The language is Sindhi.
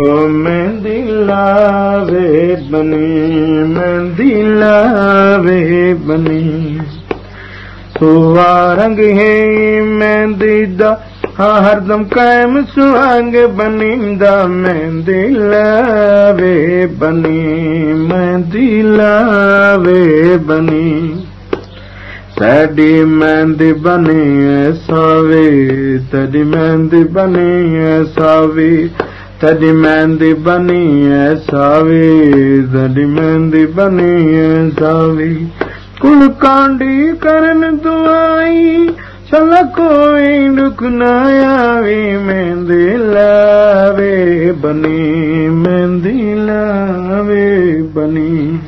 مهندي لاوي بني مهندي لاوي بني. سوا رنگ هي مهندي دا هردم بنيندا. مهندي لاوي بني مهندي لاوي بني. تڏي مهندي بني ساوي تڏي مهندي بني ساوي ਤੇਰੀ ਮਹਿੰਦੀ ਬਣੀ ਐ ਸਾਵੀ, ਤੇਰੀ ਮਹਿੰਦੀ ਬਣੀ ਐ ਸਾਵੀ। ਕੁਲ ਕਾਂਡੀ ਕਰਨ ਦੁਆਈ, ਚਲਾ ਕੋਈ ਰੁਕ ਨਾ ਆਵੇ, ਮਹਿੰਦੀ ਲਾਵੇ, ਬਣੀ, ਮਹਿੰਦੀ ਲਾਵੇ, ਬਣੀ।